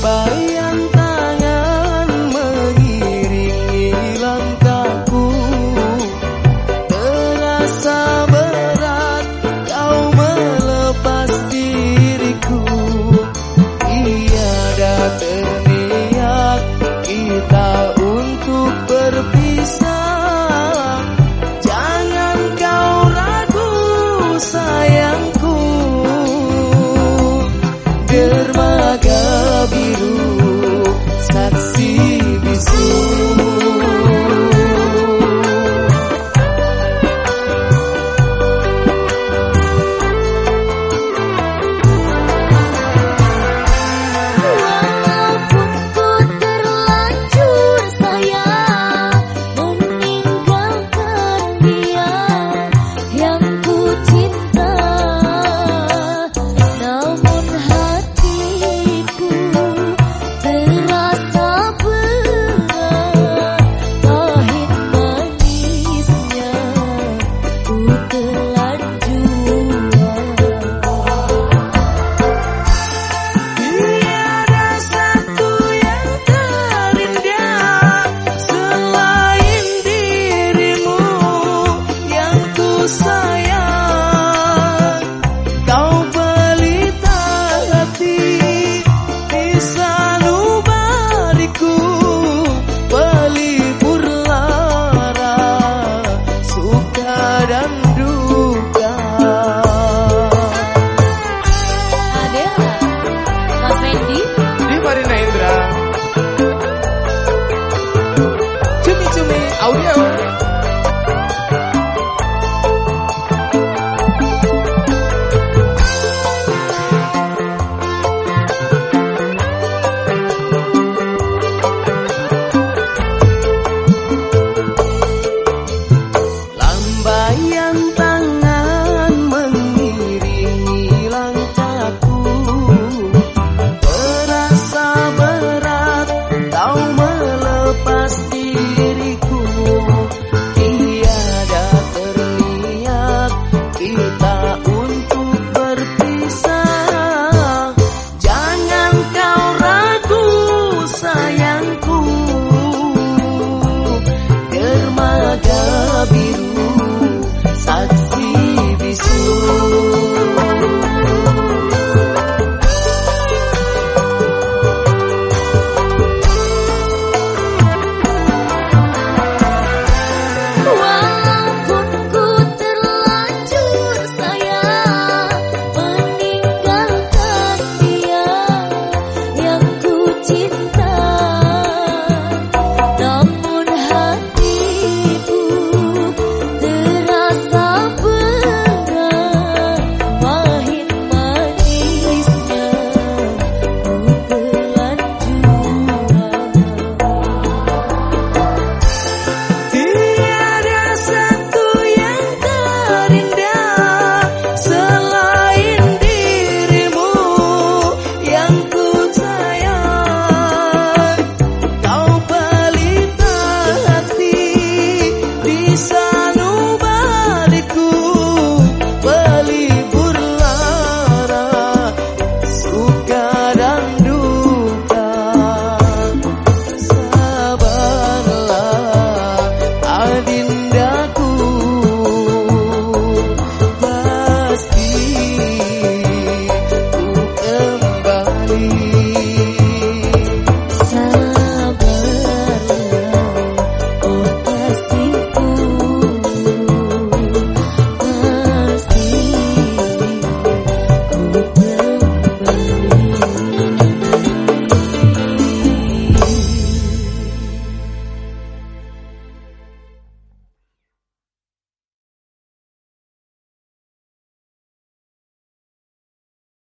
Bayang tangan mengiringi langkahku. Terasa berat kau melepas diriku. Ia datang terniat kita untuk berpisah Biru